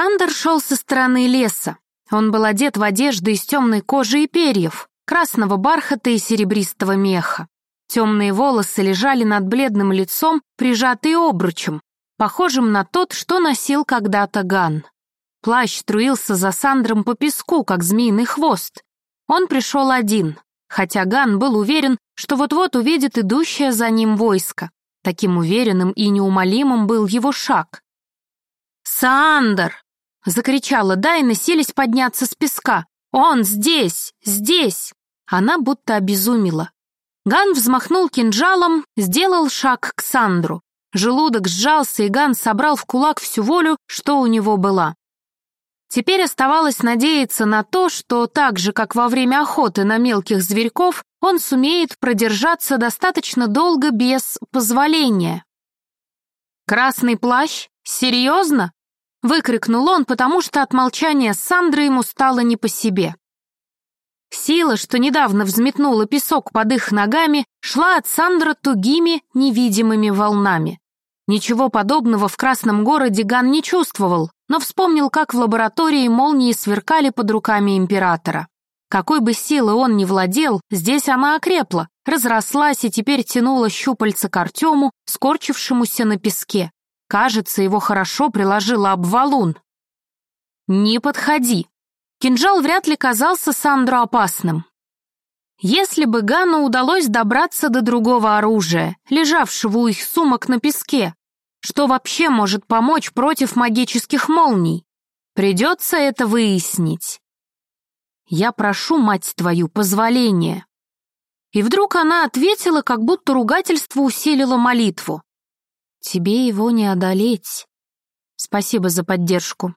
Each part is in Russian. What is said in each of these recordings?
Сандер шел со стороны леса. Он был одет в одежды из темной кожи и перьев, красного бархата и серебристого меха. Темные волосы лежали над бледным лицом, прижатые обручем, похожим на тот, что носил когда-то Ган. Плащ струился за Сандром по песку, как змеиный хвост. Он пришел один, хотя Ган был уверен, что вот-вот увидит идущее за ним войско. Таким уверенным и неумолимым был его шаг. «Сандер!» — закричала Дайна, силясь подняться с песка. «Он здесь! Здесь!» Она будто обезумела. Ган взмахнул кинжалом, сделал шаг к Сандру. Желудок сжался, и Ган собрал в кулак всю волю, что у него была. Теперь оставалось надеяться на то, что так же, как во время охоты на мелких зверьков, он сумеет продержаться достаточно долго без позволения. «Красный плащ? Серьезно?» — выкрикнул он, потому что от молчания Сандры ему стало не по себе. Сила, что недавно взметнула песок под их ногами, шла от Сандра тугими, невидимыми волнами. Ничего подобного в Красном городе Ган не чувствовал, но вспомнил, как в лаборатории молнии сверкали под руками императора. Какой бы силы он ни владел, здесь она окрепла, разрослась и теперь тянула щупальца к Артему, скорчившемуся на песке. Кажется, его хорошо приложила об валун. «Не подходи!» Кинжал вряд ли казался Сандру опасным. Если бы Гану удалось добраться до другого оружия, лежавшего у их сумок на песке, что вообще может помочь против магических молний? Придется это выяснить. Я прошу, мать твою, позволения. И вдруг она ответила, как будто ругательство усилило молитву. Тебе его не одолеть. Спасибо за поддержку.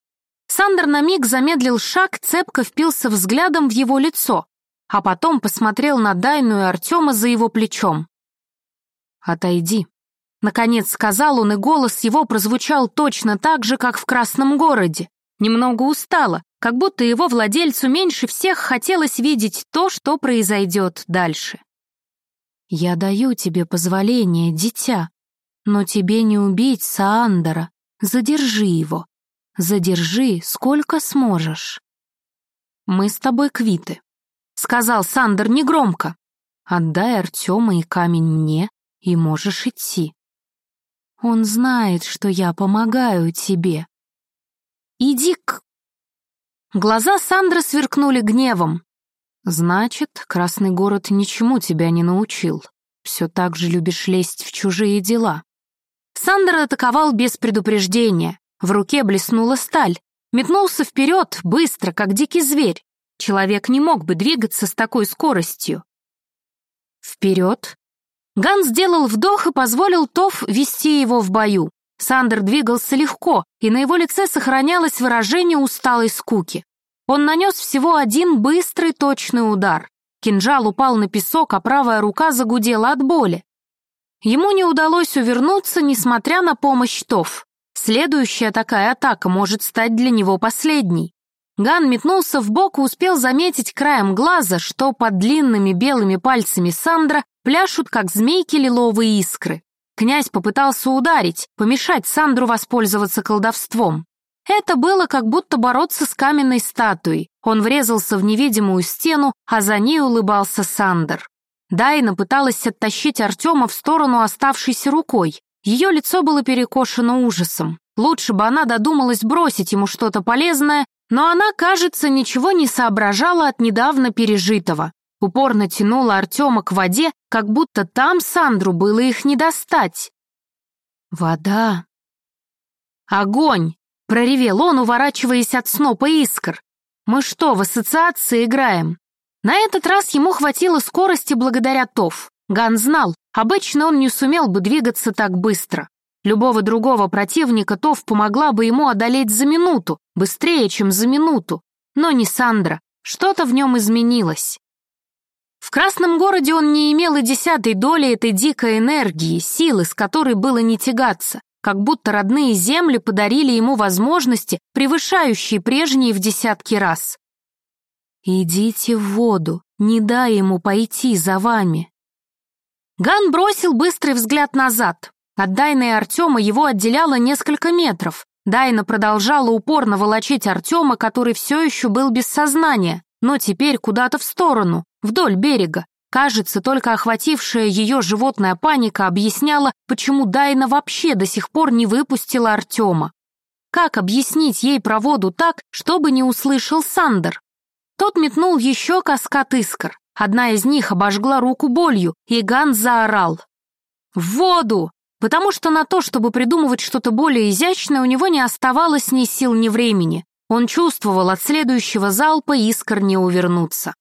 Сандер на миг замедлил шаг, цепко впился взглядом в его лицо, а потом посмотрел на Дайну и Артема за его плечом. «Отойди», — наконец сказал он, и голос его прозвучал точно так же, как в Красном городе. Немного устало, как будто его владельцу меньше всех хотелось видеть то, что произойдет дальше. «Я даю тебе позволение, дитя, но тебе не убить Саандера. Задержи его. Задержи, сколько сможешь». «Мы с тобой квиты», — сказал Сандер негромко. «Отдай Артема и камень мне, и можешь идти. Он знает, что я помогаю тебе. Иди к Глаза Сандры сверкнули гневом. «Значит, Красный город ничему тебя не научил. Все так же любишь лезть в чужие дела». Сандер атаковал без предупреждения. В руке блеснула сталь. Метнулся вперед, быстро, как дикий зверь. Человек не мог бы двигаться с такой скоростью. Вперед. Ган сделал вдох и позволил Тоф вести его в бою. Сандер двигался легко, и на его лице сохранялось выражение усталой скуки. Он нанес всего один быстрый точный удар. Кинжал упал на песок, а правая рука загудела от боли. Ему не удалось увернуться, несмотря на помощь Тоф. Следующая такая атака может стать для него последней. Ган метнулся в бок и успел заметить краем глаза, что под длинными белыми пальцами Сандра пляшут, как змейки, лиловые искры. Князь попытался ударить, помешать Сандру воспользоваться колдовством. Это было как будто бороться с каменной статуей. Он врезался в невидимую стену, а за ней улыбался Сандер. Дайна пыталась оттащить Артема в сторону оставшейся рукой. Ее лицо было перекошено ужасом. Лучше бы она додумалась бросить ему что-то полезное, но она, кажется, ничего не соображала от недавно пережитого. Упорно тянула Артема к воде, как будто там Сандру было их не достать. «Вода!» «Огонь!» — проревел он, уворачиваясь от снопа искр. «Мы что, в ассоциации играем?» На этот раз ему хватило скорости благодаря Тоф. Ган знал, обычно он не сумел бы двигаться так быстро. Любого другого противника Тоф помогла бы ему одолеть за минуту, быстрее, чем за минуту. Но не Сандра. Что-то в нем изменилось. В Красном городе он не имел и десятой доли этой дикой энергии, силы, с которой было не тягаться, как будто родные земли подарили ему возможности, превышающие прежние в десятки раз. «Идите в воду, не дай ему пойти за вами». Ган бросил быстрый взгляд назад. От Дайны и Артема его отделяло несколько метров. Дайна продолжала упорно волочить Артема, который все еще был без сознания, но теперь куда-то в сторону, вдоль берега. Кажется, только охватившая ее животная паника объясняла, почему Дайна вообще до сих пор не выпустила Артема. Как объяснить ей про воду так, чтобы не услышал Сандер? Тот метнул еще каскад искр. Одна из них обожгла руку болью, и Ган заорал. «В воду!» Потому что на то, чтобы придумывать что-то более изящное, у него не оставалось ни сил, ни времени. Он чувствовал от следующего залпа искр не увернуться.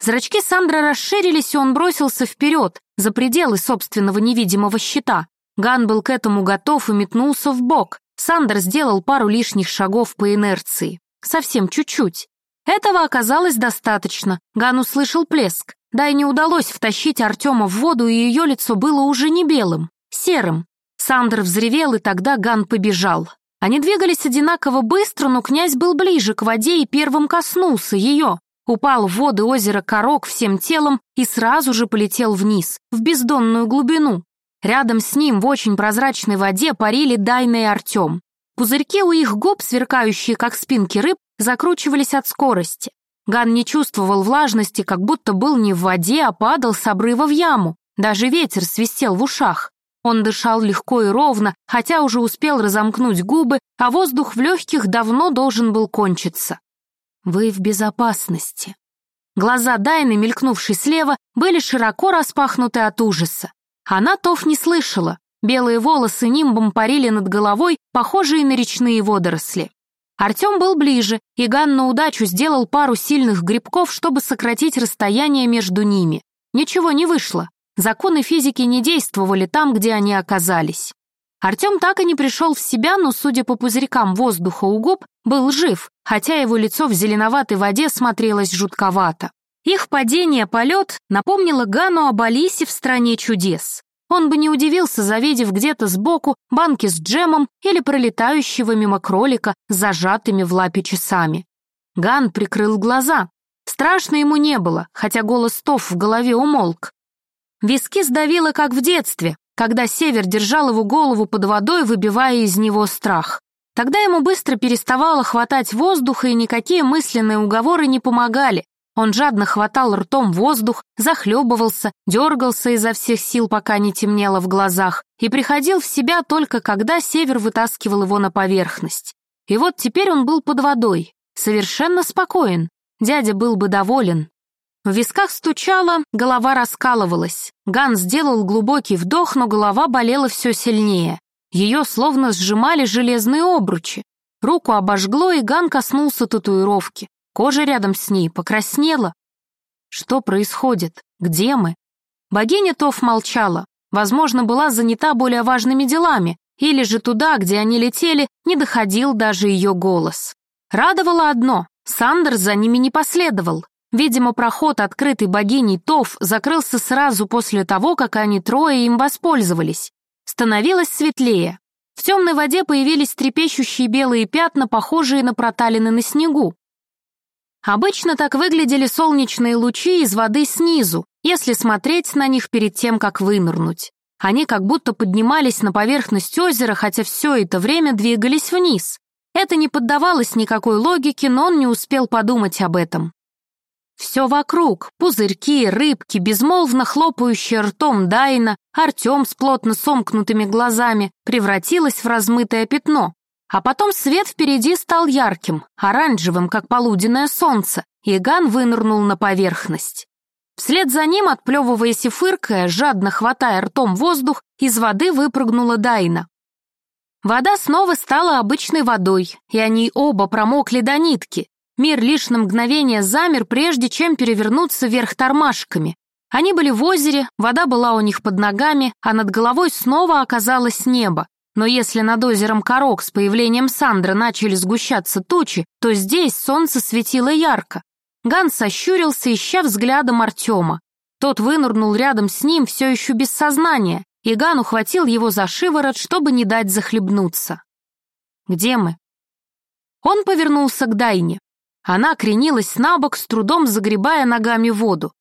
Зрачки Сандра расширились, и он бросился вперед, за пределы собственного невидимого щита. Ган был к этому готов и метнулся вбок. Сандер сделал пару лишних шагов по инерции. Совсем чуть-чуть. Этого оказалось достаточно. Ган услышал плеск. Дайне удалось втащить Артема в воду, и ее лицо было уже не белым, серым. Сандер взревел, и тогда Ган побежал. Они двигались одинаково быстро, но князь был ближе к воде и первым коснулся ее. Упал в воды озера Корок всем телом и сразу же полетел вниз, в бездонную глубину. Рядом с ним в очень прозрачной воде парили Дайна и Артем. Пузырьки у их губ, сверкающие как спинки рыб, закручивались от скорости. Ган не чувствовал влажности, как будто был не в воде, а падал с обрыва в яму. Даже ветер свистел в ушах. Он дышал легко и ровно, хотя уже успел разомкнуть губы, а воздух в легких давно должен был кончиться. «Вы в безопасности». Глаза Дайны, мелькнувшей слева, были широко распахнуты от ужаса. Она Тов не слышала. Белые волосы нимбом парили над головой, похожие на речные водоросли. Артем был ближе, и Ган на удачу сделал пару сильных грибков, чтобы сократить расстояние между ними. Ничего не вышло. Законы физики не действовали там, где они оказались. Артем так и не пришел в себя, но, судя по пузырькам воздуха у губ, был жив, хотя его лицо в зеленоватой воде смотрелось жутковато. Их падение-полет напомнило Гану об Алисе в «Стране чудес». Он бы не удивился, завидев где-то сбоку банки с джемом или пролетающего мимо кролика с зажатыми в лапе часами. Ган прикрыл глаза. Страшно ему не было, хотя голос Тоф в голове умолк. Виски сдавило, как в детстве, когда Север держал его голову под водой, выбивая из него страх. Тогда ему быстро переставало хватать воздуха, и никакие мысленные уговоры не помогали. Он жадно хватал ртом воздух, захлебывался, дергался изо всех сил, пока не темнело в глазах, и приходил в себя только когда север вытаскивал его на поверхность. И вот теперь он был под водой, совершенно спокоен. Дядя был бы доволен. В висках стучало, голова раскалывалась. Ган сделал глубокий вдох, но голова болела все сильнее. Ее словно сжимали железные обручи. Руку обожгло, и Ган коснулся татуировки. Кожа рядом с ней покраснела. Что происходит? Где мы? Богиня Тов молчала. Возможно, была занята более важными делами, или же туда, где они летели, не доходил даже ее голос. Радовало одно — Сандер за ними не последовал. Видимо, проход, открытый богиней Тов, закрылся сразу после того, как они трое им воспользовались. Становилось светлее. В темной воде появились трепещущие белые пятна, похожие на проталины на снегу. Обычно так выглядели солнечные лучи из воды снизу, если смотреть на них перед тем, как вынырнуть. Они как будто поднимались на поверхность озера, хотя все это время двигались вниз. Это не поддавалось никакой логике, но он не успел подумать об этом. Все вокруг — пузырьки, рыбки, безмолвно хлопающие ртом Дайна, Артем с плотно сомкнутыми глазами — превратилось в размытое пятно. А потом свет впереди стал ярким, оранжевым, как полуденное солнце, и Ган вынырнул на поверхность. Вслед за ним, отплевываясь и фыркая, жадно хватая ртом воздух, из воды выпрыгнула Дайна. Вода снова стала обычной водой, и они оба промокли до нитки. Мир лишь на мгновение замер, прежде чем перевернуться вверх тормашками. Они были в озере, вода была у них под ногами, а над головой снова оказалось небо. Но если над озером Корок с появлением Сандра начали сгущаться тучи, то здесь солнце светило ярко. Ган сощурился, ища взглядом Артема. Тот вынырнул рядом с ним, все еще без сознания, и Ган ухватил его за шиворот, чтобы не дать захлебнуться. «Где мы?» Он повернулся к Дайне. Она кренилась на бок, с трудом загребая ногами воду.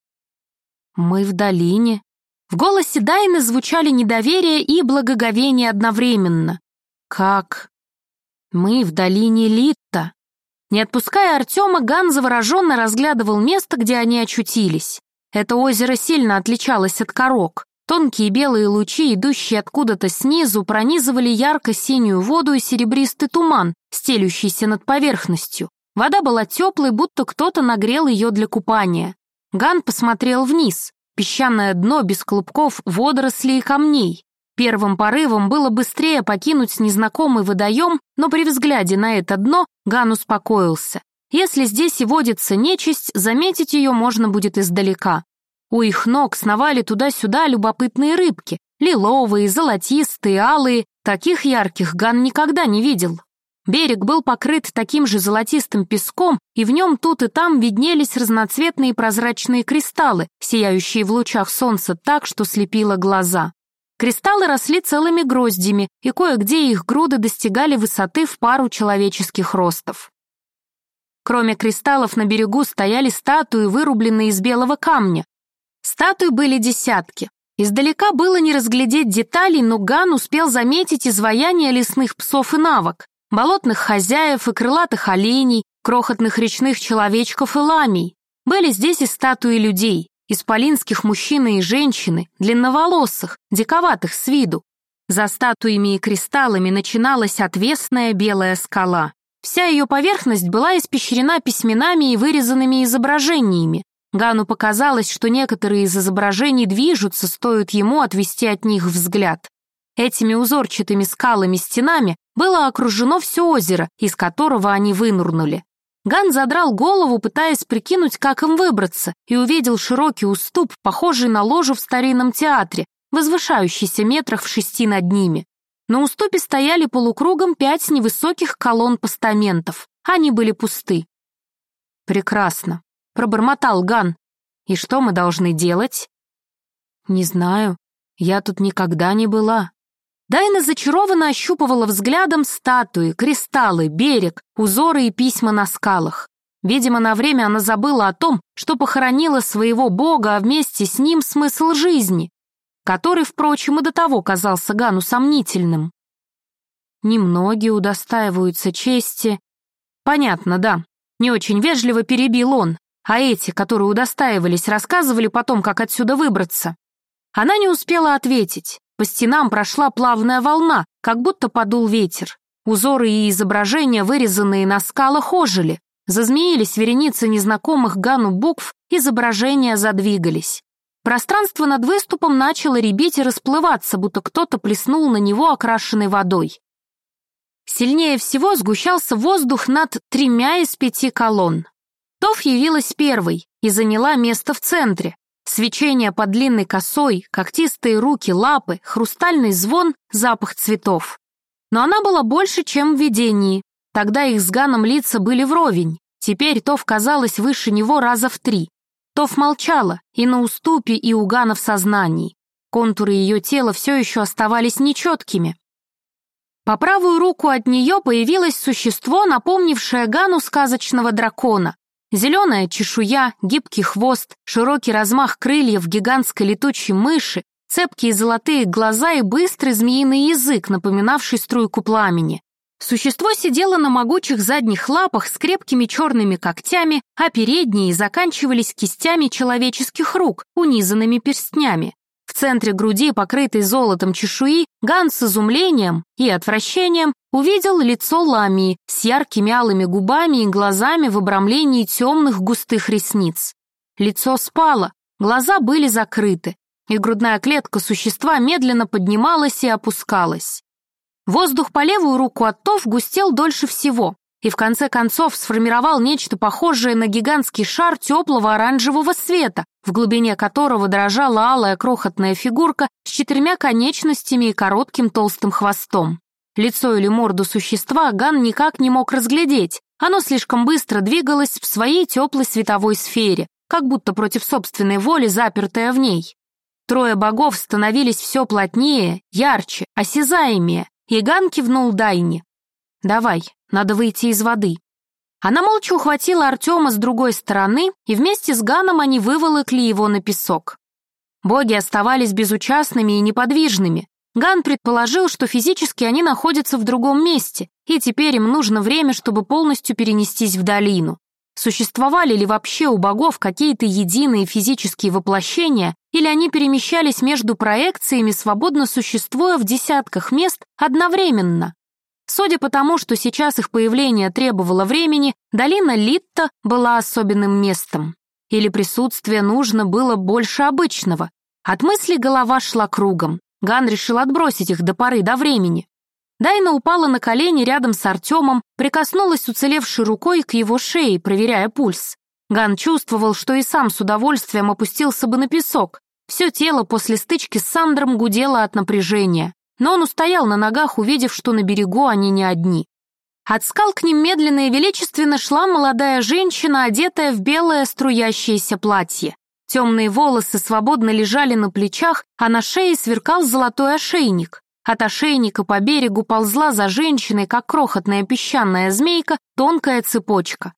«Мы в долине», в голосе Дайны звучали недоверие и благоговение одновременно. «Как?» Мы в долине Литта. Не отпуская Артема, Ган завороженно разглядывал место, где они очутились. Это озеро сильно отличалось от корок. Тонкие белые лучи, идущие откуда-то снизу, пронизывали ярко-синюю воду и серебристый туман, стелющийся над поверхностью. Вода была теплой, будто кто-то нагрел ее для купания. Ган посмотрел вниз. Песчаное дно без клубков, водорослей и камней. Первым порывом было быстрее покинуть незнакомый водоем, но при взгляде на это дно Ган успокоился. Если здесь и водится нечисть, заметить ее можно будет издалека. У их ног сновали туда-сюда любопытные рыбки, лиловые, золотистые, алые, таких ярких Ган никогда не видел. Берег был покрыт таким же золотистым песком, и в нем тут и там виднелись разноцветные прозрачные кристаллы, сияющие в лучах солнца так, что слепило глаза. Кристаллы росли целыми гроздями, и кое-где их груды достигали высоты в пару человеческих ростов. Кроме кристаллов на берегу стояли статуи, вырубленные из белого камня, Статуй были десятки. Издалека было не разглядеть деталей, но Ган успел заметить изваяния лесных псов и навок, болотных хозяев и крылатых оленей, крохотных речных человечков и ламий. Были здесь и статуи людей, исполинских мужчины и женщины, длинноволосых, диковатых с виду. За статуями и кристаллами начиналась отвесная белая скала. Вся ее поверхность была испещрена письменами и вырезанными изображениями, Гану показалось, что некоторые из изображений движутся, стоит ему отвести от них взгляд. Этими узорчатыми скалами-стенами было окружено все озеро, из которого они вынурнули. Ган задрал голову, пытаясь прикинуть, как им выбраться, и увидел широкий уступ, похожий на ложу в старинном театре, возвышающийся метрах в шести над ними. На уступе стояли полукругом пять невысоких колонн постаментов. Они были пусты. Прекрасно пробормотал Ган. «И что мы должны делать?» «Не знаю. Я тут никогда не была». Дайна зачарованно ощупывала взглядом статуи, кристаллы, берег, узоры и письма на скалах. Видимо, на время она забыла о том, что похоронила своего бога, а вместе с ним смысл жизни, который, впрочем, и до того казался Гану сомнительным. Немногие удостаиваются чести. Понятно, да. Не очень вежливо перебил он. А эти, которые удостаивались, рассказывали потом, как отсюда выбраться. Она не успела ответить. По стенам прошла плавная волна, как будто подул ветер. Узоры и изображения, вырезанные на скалах, ожили. Зазмеились вереницы незнакомых Гану букв, изображения задвигались. Пространство над выступом начало ребить и расплываться, будто кто-то плеснул на него окрашенной водой. Сильнее всего сгущался воздух над тремя из пяти колонн. Тов явилась первой и заняла место в центре. Свечение под длинной косой, когтистые руки, лапы, хрустальный звон, запах цветов. Но она была больше, чем в видении. Тогда их с Ганом лица были вровень. Теперь Тов казалась выше него раза в три. Тов молчала и на уступе, и у Гана в сознании. Контуры ее тела все еще оставались нечеткими. По правую руку от нее появилось существо, напомнившее Гану сказочного дракона. Зеленая чешуя, гибкий хвост, широкий размах крыльев гигантской летучей мыши, цепкие золотые глаза и быстрый змеиный язык, напоминавший струйку пламени. Существо сидело на могучих задних лапах с крепкими черными когтями, а передние заканчивались кистями человеческих рук, унизанными перстнями. В центре груди, покрытой золотом чешуи, Ган с изумлением и отвращением увидел лицо Ламии с яркими алыми губами и глазами в обрамлении темных густых ресниц. Лицо спало, глаза были закрыты, и грудная клетка существа медленно поднималась и опускалась. Воздух по левую руку от Тов густел дольше всего, и в конце концов сформировал нечто похожее на гигантский шар теплого оранжевого света, в глубине которого дрожала алая крохотная фигурка с четырьмя конечностями и коротким толстым хвостом. Лицо или морду существа Ган никак не мог разглядеть. Оно слишком быстро двигалось в своей теплой световой сфере, как будто против собственной воли, запертая в ней. Трое богов становились все плотнее, ярче, осязаемее, и Ган кивнул Дайне. «Давай, надо выйти из воды». Она молча ухватила Артема с другой стороны, и вместе с Ганом они выволокли его на песок. Боги оставались безучастными и неподвижными, Ган предположил, что физически они находятся в другом месте, и теперь им нужно время, чтобы полностью перенестись в долину. Существовали ли вообще у богов какие-то единые физические воплощения, или они перемещались между проекциями, свободно существуя в десятках мест одновременно? Судя по тому, что сейчас их появление требовало времени, долина Литта была особенным местом. Или присутствие нужно было больше обычного. От мысли голова шла кругом. Ган решил отбросить их до поры до времени. Дайна упала на колени рядом с Артемом, прикоснулась уцелевшей рукой к его шее, проверяя пульс. Ган чувствовал, что и сам с удовольствием опустился бы на песок. Все тело после стычки с Сандром гудело от напряжения. Но он устоял на ногах, увидев, что на берегу они не одни. От скал к ним медленно и величественно шла молодая женщина, одетая в белое струящееся платье. Темные волосы свободно лежали на плечах, а на шее сверкал золотой ошейник. От ошейника по берегу ползла за женщиной, как крохотная песчаная змейка, тонкая цепочка.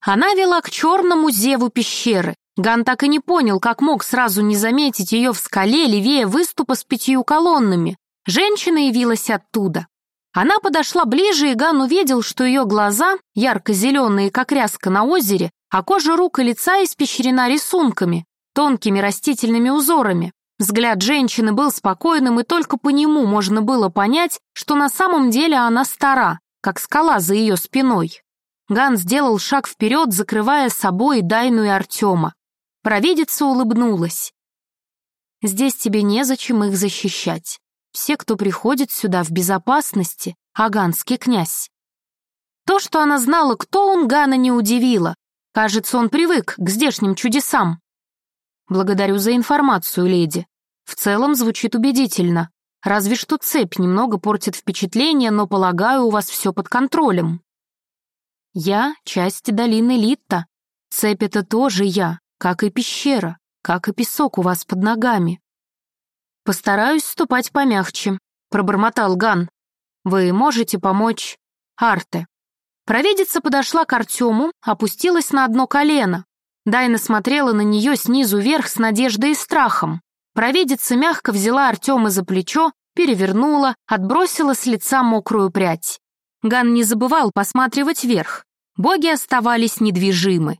Она вела к черному зеву пещеры. Ган так и не понял, как мог сразу не заметить ее в скале левее выступа с пятью колоннами. Женщина явилась оттуда. Она подошла ближе, и Ган увидел, что ее глаза, ярко-зеленые, как ряска на озере, а кожа рук и лица испещрена рисунками, тонкими растительными узорами. Взгляд женщины был спокойным, и только по нему можно было понять, что на самом деле она стара, как скала за ее спиной. Ган сделал шаг вперед, закрывая собой Дайну и Артема. Провидица улыбнулась. «Здесь тебе незачем их защищать. Все, кто приходит сюда в безопасности, аганский князь». То, что она знала, кто он, Гана не удивило. Кажется, он привык к здешним чудесам. «Благодарю за информацию, леди. В целом звучит убедительно. Разве что цепь немного портит впечатление, но, полагаю, у вас все под контролем». «Я — часть долины Литта. Цепь — это тоже я, как и пещера, как и песок у вас под ногами». «Постараюсь ступать помягче», — пробормотал Ган. «Вы можете помочь Арте». Провидица подошла к Артему, опустилась на одно колено. Дайна смотрела на нее снизу вверх с надеждой и страхом. Провидица мягко взяла Артема за плечо, перевернула, отбросила с лица мокрую прядь. Ган не забывал посматривать вверх. Боги оставались недвижимы.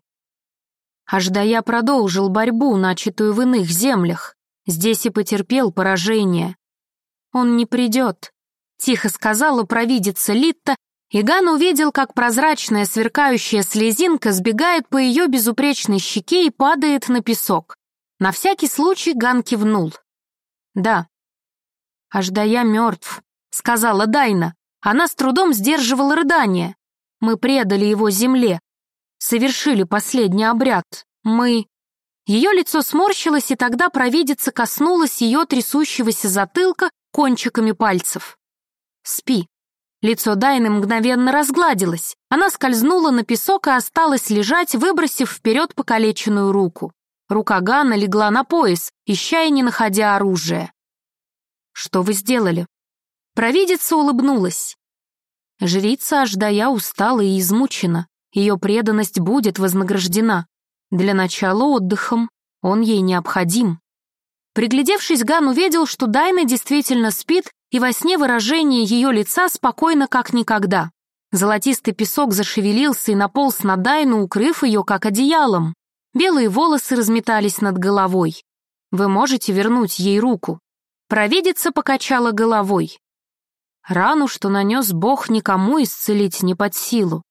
Аждая продолжил борьбу, начатую в иных землях. Здесь и потерпел поражение. «Он не придет», — тихо сказала провидица Литта и Ган увидел, как прозрачная сверкающая слезинка сбегает по ее безупречной щеке и падает на песок. На всякий случай Ган кивнул. «Да». «Аж да я мертв», — сказала Дайна. Она с трудом сдерживала рыдание. «Мы предали его земле. Совершили последний обряд. Мы...» Ее лицо сморщилось, и тогда провидица коснулась ее трясущегося затылка кончиками пальцев. «Спи», Лицо Дайны мгновенно разгладилось. Она скользнула на песок и осталась лежать, выбросив вперед покалеченную руку. Рука Гана легла на пояс, ища и не находя оружия. «Что вы сделали?» Провидица улыбнулась. Жрица Аждая устала и измучена. Ее преданность будет вознаграждена. Для начала отдыхом. Он ей необходим. Приглядевшись, Ган увидел, что Дайна действительно спит и во сне выражение ее лица спокойно, как никогда. Золотистый песок зашевелился и наполз на Дайну, укрыв ее как одеялом. Белые волосы разметались над головой. Вы можете вернуть ей руку. Провидица покачала головой. Рану, что нанес Бог, никому исцелить не под силу.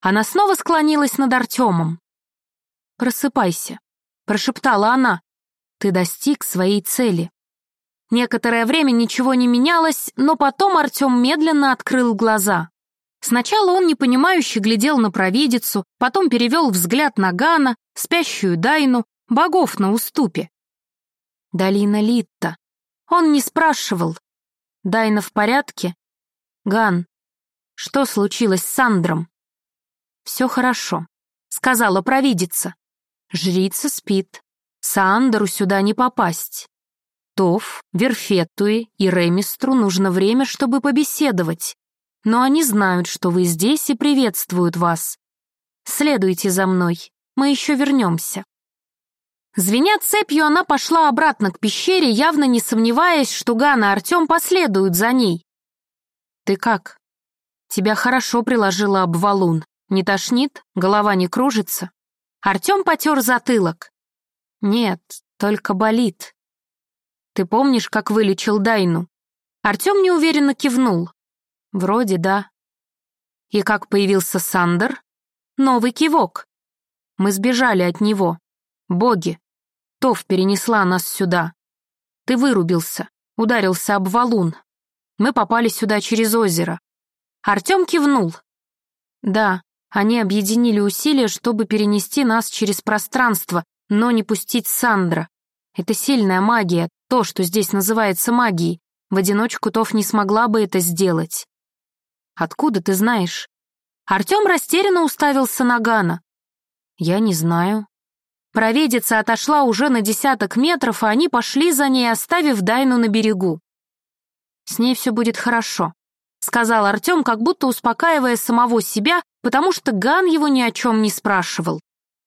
Она снова склонилась над Артемом. «Просыпайся», — прошептала она. «Ты достиг своей цели». Некоторое время ничего не менялось, но потом Артем медленно открыл глаза. Сначала он непонимающе глядел на провидицу, потом перевел взгляд на Гана, спящую Дайну, богов на уступе. Долина Литта. Он не спрашивал. Дайна в порядке? Ган, что случилось с Сандром? Все хорошо, сказала провидица. Жрица спит. Сандеру сюда не попасть. Тов, Верфеттуе и Ремистру нужно время, чтобы побеседовать. Но они знают, что вы здесь и приветствуют вас. Следуйте за мной, мы еще вернемся. Звеня цепью, она пошла обратно к пещере, явно не сомневаясь, что Ган и Артем последуют за ней. «Ты как? Тебя хорошо приложила об валун. Не тошнит? Голова не кружится?» Артем потер затылок. «Нет, только болит. Ты помнишь, как вылечил Дайну?» Артем неуверенно кивнул. «Вроде да». «И как появился Сандер?» «Новый кивок. Мы сбежали от него. Боги. Тов перенесла нас сюда. Ты вырубился, ударился об валун. Мы попали сюда через озеро. Артем кивнул. Да, они объединили усилия, чтобы перенести нас через пространство, но не пустить Сандра. Это сильная магия, то, что здесь называется магией. В одиночку Тов не смогла бы это сделать. Откуда ты знаешь? Артем растерянно уставился на Гана. Я не знаю. Провидица отошла уже на десяток метров, а они пошли за ней, оставив Дайну на берегу. «С ней все будет хорошо», — сказал Артем, как будто успокаивая самого себя, потому что Ган его ни о чем не спрашивал.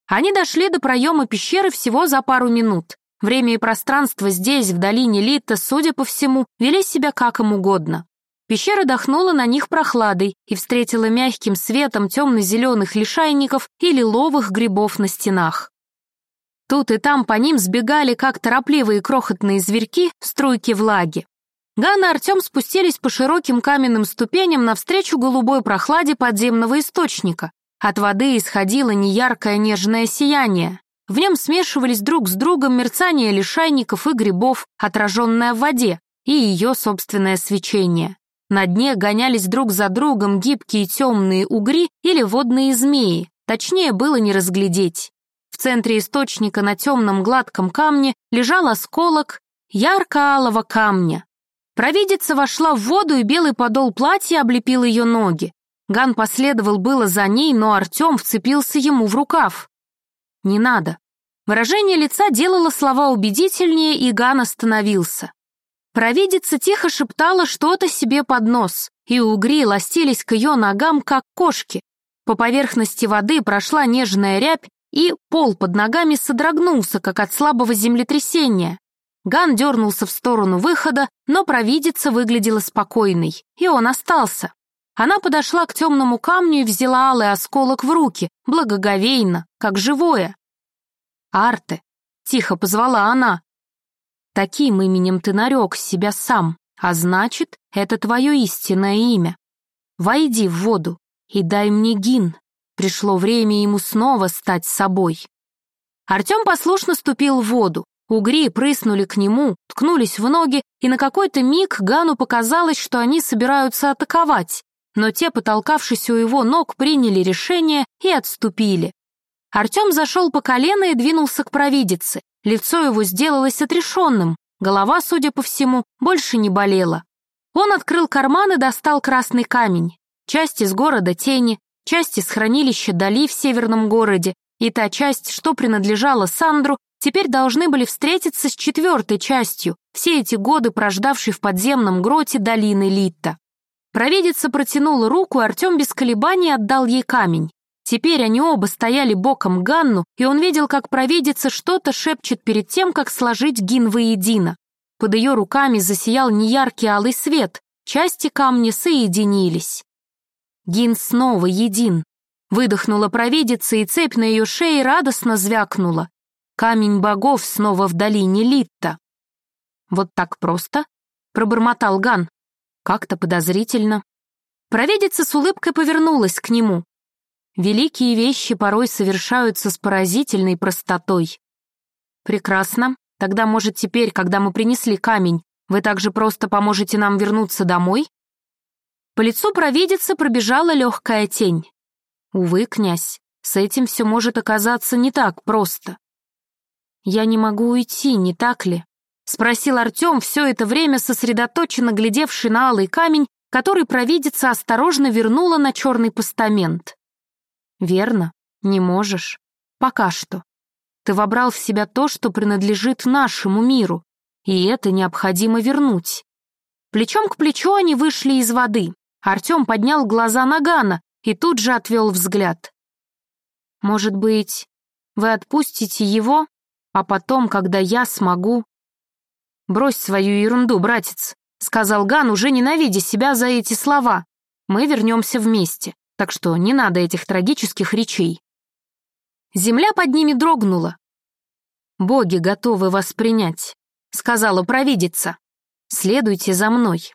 Они дошли до проема пещеры всего за пару минут. Время и пространство здесь, в долине Литта, судя по всему, вели себя как им угодно. Пещера дохнула на них прохладой и встретила мягким светом темно-зеленых лишайников и лиловых грибов на стенах. Тут и там по ним сбегали, как торопливые крохотные зверьки, струйки влаги. Ган и Артем спустились по широким каменным ступеням навстречу голубой прохладе подземного источника. От воды исходило неяркое нежное сияние. В нем смешивались друг с другом мерцание лишайников и грибов, отраженное в воде, и ее собственное свечение. На дне гонялись друг за другом гибкие темные угри или водные змеи, точнее было не разглядеть. В центре источника на темном гладком камне лежал осколок ярко-алого камня. Провидица вошла в воду, и белый подол платья облепил ее ноги. Ган последовал было за ней, но Артем вцепился ему в рукав. «Не надо». Выражение лица делало слова убедительнее, и Ган остановился. Провидица тихо шептала что-то себе под нос, и угри ластились к ее ногам, как кошки. По поверхности воды прошла нежная рябь, и пол под ногами содрогнулся, как от слабого землетрясения. Ган дернулся в сторону выхода, но провидица выглядела спокойной, и он остался. Она подошла к темному камню и взяла алый осколок в руки, благоговейно, как живое. «Арте», — тихо позвала она, — «таким именем ты нарек себя сам, а значит, это твое истинное имя. Войди в воду и дай мне гин, Пришло время ему снова стать собой. Артем послушно ступил в воду. Угри прыснули к нему, ткнулись в ноги, и на какой-то миг Гану показалось, что они собираются атаковать, но те, потолкавшись у его ног, приняли решение и отступили. Артем зашел по колено и двинулся к провидице. Лицо его сделалось отрешенным, голова, судя по всему, больше не болела. Он открыл карман и достал красный камень. Часть из города тени, часть из хранилища Дали в северном городе и та часть, что принадлежала Сандру, теперь должны были встретиться с четвертой частью, все эти годы прождавшей в подземном гроте долины Литта. Провидица протянула руку, Артем без колебаний отдал ей камень. Теперь они оба стояли боком Ганну, и он видел, как провидица что-то шепчет перед тем, как сложить гин воедино. Под ее руками засиял неяркий алый свет, части камня соединились. Гин снова един. Выдохнула провидица, и цепь на ее шее радостно звякнула. Камень богов снова в долине Литта. «Вот так просто?» — пробормотал Ган. Как-то подозрительно. Провидица с улыбкой повернулась к нему. Великие вещи порой совершаются с поразительной простотой. Прекрасно. Тогда, может, теперь, когда мы принесли камень, вы также просто поможете нам вернуться домой? По лицу провидицы пробежала легкая тень. Увы, князь, с этим все может оказаться не так просто. «Я не могу уйти, не так ли?» — спросил Артем, все это время сосредоточенно глядевший на алый камень, который провидица осторожно вернула на черный постамент. «Верно, не можешь. Пока что. Ты вобрал в себя то, что принадлежит нашему миру, и это необходимо вернуть». Плечом к плечу они вышли из воды. Артем поднял глаза на Гана и тут же отвел взгляд. «Может быть, вы отпустите его? А потом, когда я смогу... «Брось свою ерунду, братец», — сказал Ган, уже ненавидя себя за эти слова. «Мы вернемся вместе, так что не надо этих трагических речей». Земля под ними дрогнула. «Боги готовы вас принять», — сказала провидица. «Следуйте за мной».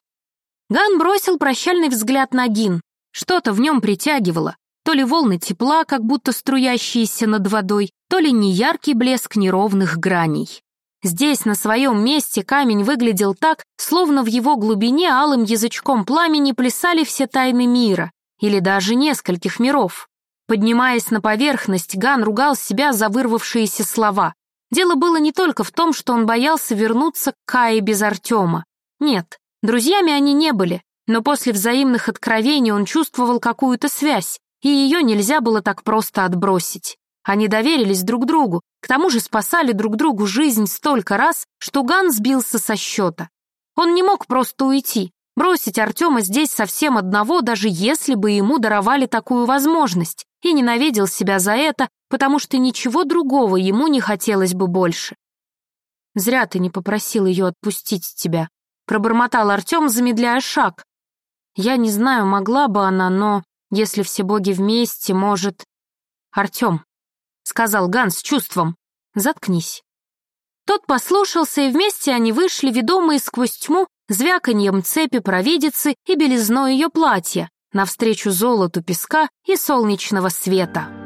Ган бросил прощальный взгляд на Гин. Что-то в нем притягивало. То ли волны тепла, как будто струящиеся над водой, то ли неяркий блеск неровных граней. Здесь, на своем месте, камень выглядел так, словно в его глубине алым язычком пламени плясали все тайны мира, или даже нескольких миров. Поднимаясь на поверхность, Ган ругал себя за вырвавшиеся слова. Дело было не только в том, что он боялся вернуться к Кае без Артема. Нет, друзьями они не были, но после взаимных откровений он чувствовал какую-то связь, и ее нельзя было так просто отбросить. Они доверились друг другу, к тому же спасали друг другу жизнь столько раз, что Ган сбился со счета. Он не мог просто уйти, бросить Артема здесь совсем одного, даже если бы ему даровали такую возможность, и ненавидел себя за это, потому что ничего другого ему не хотелось бы больше. «Зря ты не попросил ее отпустить тебя», — пробормотал Артем, замедляя шаг. «Я не знаю, могла бы она, но если все боги вместе, может...» «Артем», — сказал Ган с чувством, — «заткнись». Тот послушался, и вместе они вышли, ведомые сквозь тьму, звяканьем цепи провидицы и белизной ее платья, навстречу золоту песка и солнечного света.